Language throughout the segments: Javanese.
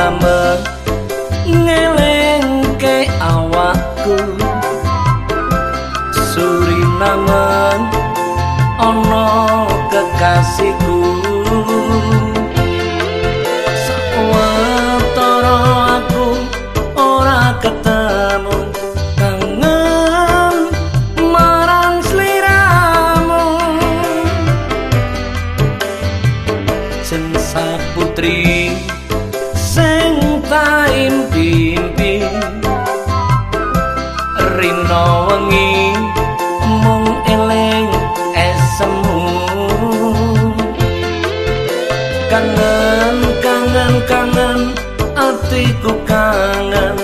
suriname ngelengke awakku. Suriname ana kekasihku. Sawetara aku ora ketemu impi-impi rino wengi mung eling esemu. Kangen kangen kangen atiku kangen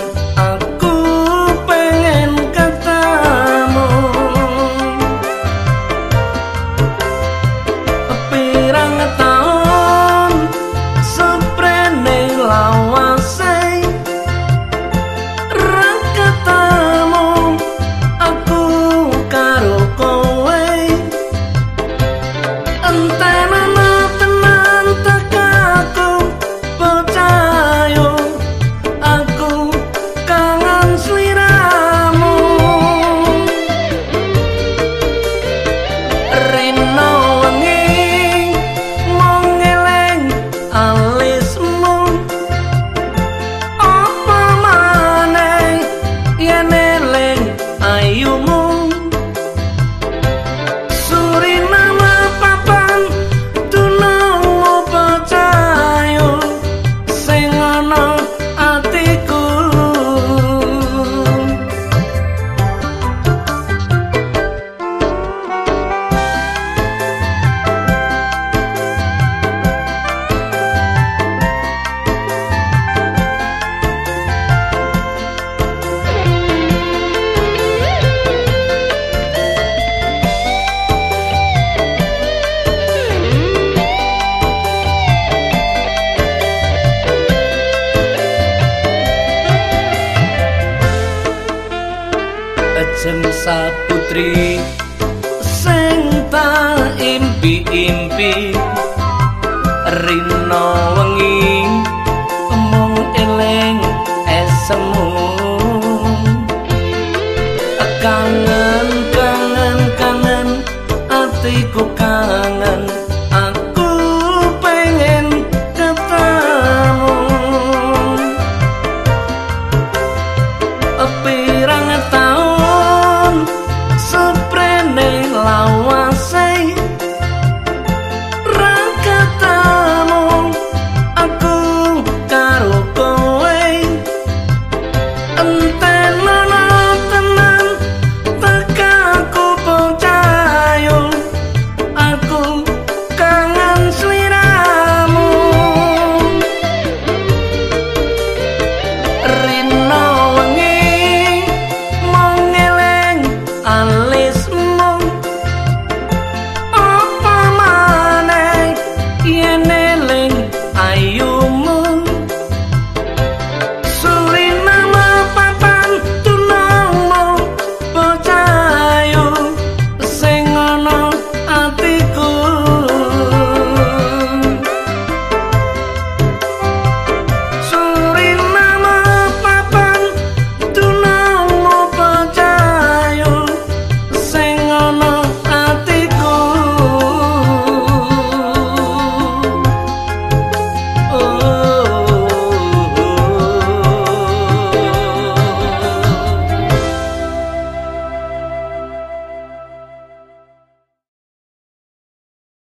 Ejem saputri. Sing ta impi-impi Rino wengi mung eling esemu. Kangen kangen kangen atiku kangen lawan